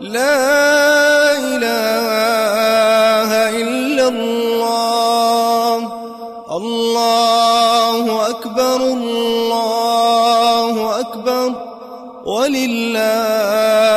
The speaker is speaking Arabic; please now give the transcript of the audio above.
لا إله إلا الله. الله أكبر الله أكبر. ولله